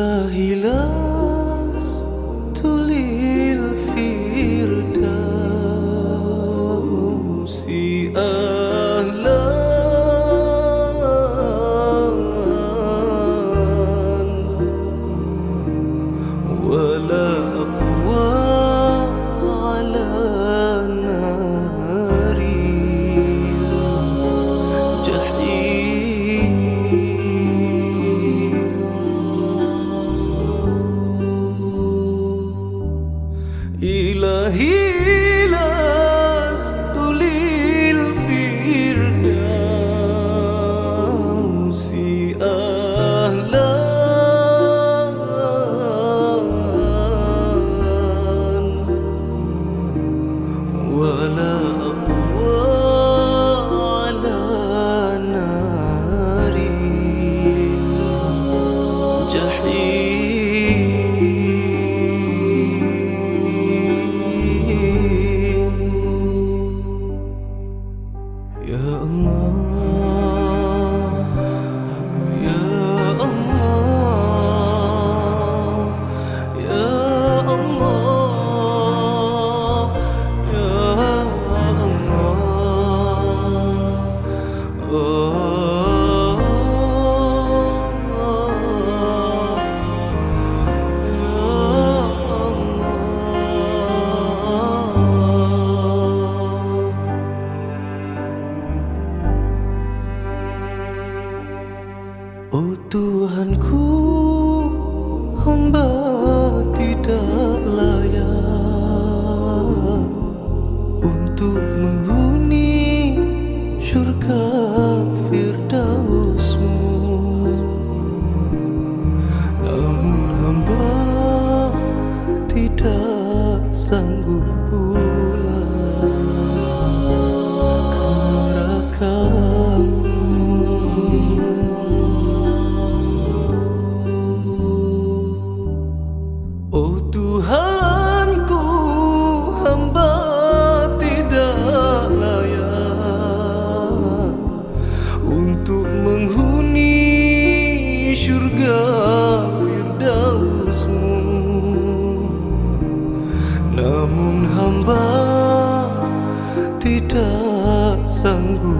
إلهي لست لي الفردوس أهلا ولا أقوى على 我了 Tuhanku, Oh Tuhanku, hamba tidak layak untuk menghuni surga firdausmu. Namun hamba tidak sanggup